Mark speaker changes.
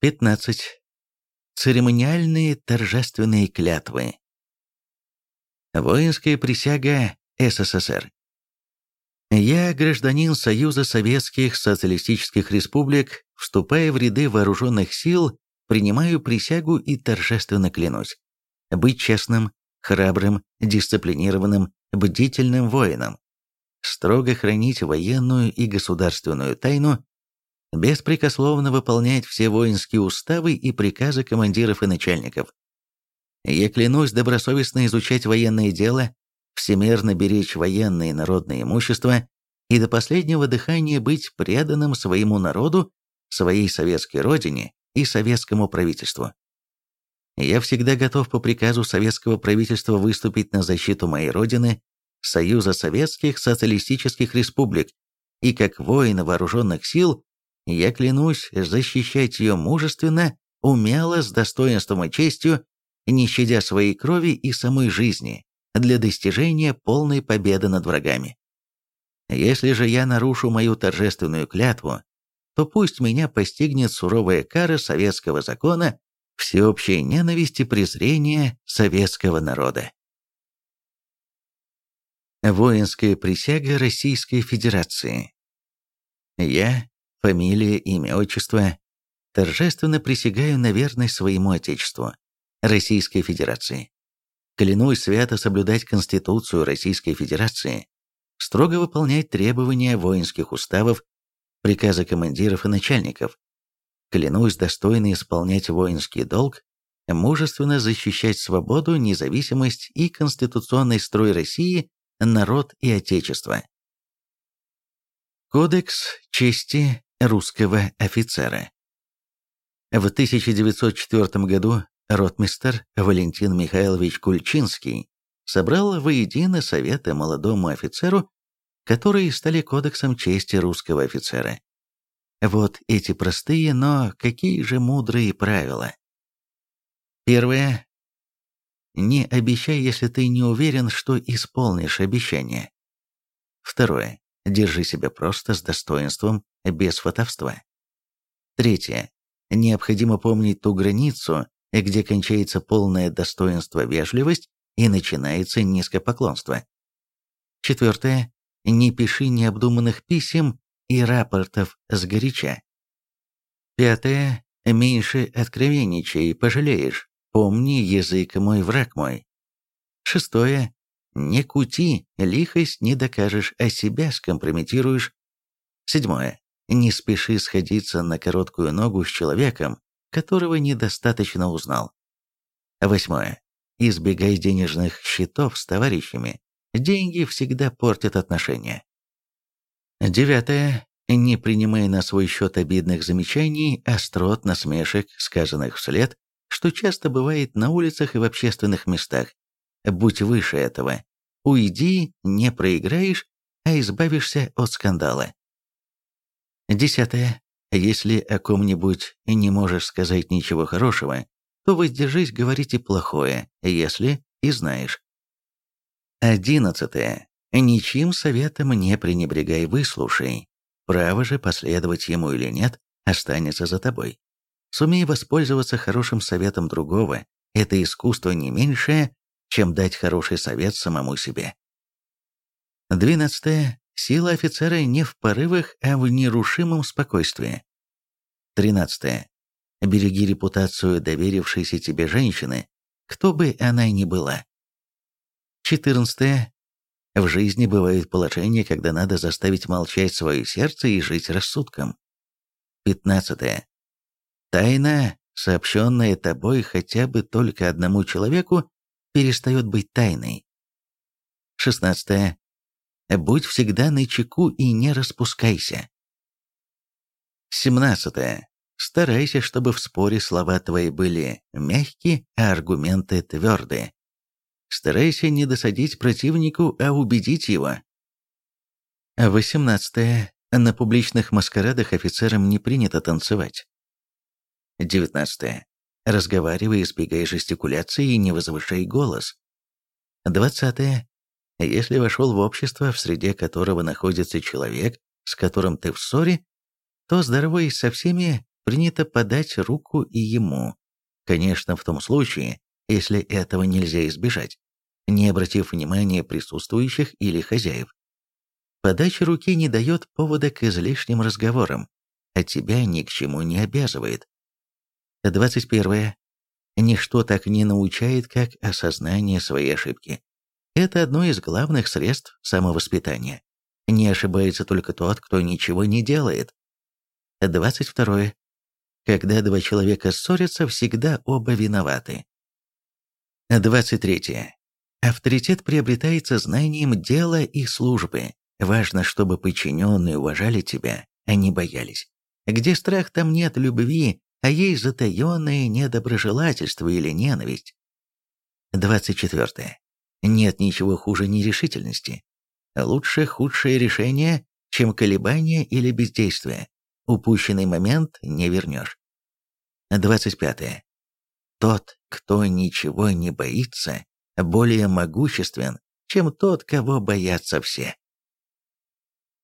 Speaker 1: 15. Церемониальные торжественные клятвы. Воинская присяга СССР. Я, гражданин Союза Советских Социалистических Республик, вступая в ряды вооруженных сил, принимаю присягу и торжественно клянусь быть честным, храбрым, дисциплинированным, бдительным воином, строго хранить военную и государственную тайну, беспрекословно выполнять все воинские уставы и приказы командиров и начальников. Я клянусь добросовестно изучать военное дело, всемерно беречь военное и народное имущество и до последнего дыхания быть преданным своему народу, своей советской родине и советскому правительству. Я всегда готов по приказу советского правительства выступить на защиту моей родины, Союза Советских Социалистических Республик, и как воин вооруженных сил я клянусь защищать ее мужественно, умело, с достоинством и честью, не щадя своей крови и самой жизни, для достижения полной победы над врагами. Если же я нарушу мою торжественную клятву, то пусть меня постигнет суровая кара советского закона всеобщей ненависти и презрения советского народа. Воинская присяга Российской Федерации. Я, фамилия, имя, отчество, торжественно присягаю на верность своему Отечеству, Российской Федерации. Клянусь свято соблюдать Конституцию Российской Федерации, строго выполнять требования воинских уставов, приказы командиров и начальников, Клянусь достойно исполнять воинский долг, мужественно защищать свободу, независимость и конституционный строй России, народ и Отечество. Кодекс чести русского офицера. В 1904 году ротмистер Валентин Михайлович Кульчинский собрал воедино советы молодому офицеру, которые стали кодексом чести русского офицера. Вот эти простые, но какие же мудрые правила. Первое. Не обещай, если ты не уверен, что исполнишь обещание. Второе. Держи себя просто с достоинством, без фотовства. Третье. Необходимо помнить ту границу, где кончается полное достоинство вежливость и начинается низкопоклонство. Четвертое. Не пиши необдуманных писем и рапортов сгоряча. Пятое. Меньше откровенничай, пожалеешь. Помни, язык мой, враг мой. Шестое. Не кути, лихость не докажешь, а себя скомпрометируешь. Седьмое. Не спеши сходиться на короткую ногу с человеком, которого недостаточно узнал. Восьмое. Избегай денежных счетов с товарищами. Деньги всегда портят отношения. Девятое. Не принимай на свой счет обидных замечаний, острот, насмешек, сказанных вслед, что часто бывает на улицах и в общественных местах. Будь выше этого. Уйди, не проиграешь, а избавишься от скандала. Десятое. Если о ком-нибудь не можешь сказать ничего хорошего, то воздержись говорить и плохое, если и знаешь. Одиннадцатое. Ничьим советом не пренебрегай, выслушай. Право же, последовать ему или нет, останется за тобой. Сумей воспользоваться хорошим советом другого. Это искусство не меньшее, чем дать хороший совет самому себе. Двенадцатое. Сила офицера не в порывах, а в нерушимом спокойствии. Тринадцатое. Береги репутацию доверившейся тебе женщины, кто бы она ни была. Четырнадцатое. В жизни бывают положения, когда надо заставить молчать свое сердце и жить рассудком. 15. Тайна, сообщенная тобой хотя бы только одному человеку, перестает быть тайной. 16. Будь всегда на чеку и не распускайся. 17. Старайся, чтобы в споре слова твои были мягкие, а аргументы твердые. Старайся не досадить противнику, а убедить его. 18. На публичных маскарадах офицерам не принято танцевать. 19. Разговаривай, избегай жестикуляции и не возвышай голос. 20. Если вошел в общество, в среде которого находится человек, с которым ты в ссоре, то здороваясь со всеми, принято подать руку и ему. Конечно, в том случае, если этого нельзя избежать, не обратив внимания присутствующих или хозяев. Подача руки не дает повода к излишним разговорам, а тебя ни к чему не обязывает. 21. Ничто так не научает, как осознание своей ошибки. Это одно из главных средств самовоспитания. Не ошибается только тот, кто ничего не делает. 22. Когда два человека ссорятся, всегда оба виноваты. 23. Авторитет приобретается знанием дела и службы. Важно, чтобы подчиненные уважали тебя, а не боялись. Где страх, там нет любви, а есть затаенное недоброжелательство или ненависть. 24. Нет ничего хуже нерешительности. Лучше худшее решение, чем колебание или бездействие. Упущенный момент не вернешь. 25. Тот, кто ничего не боится, более могуществен, чем тот, кого боятся все.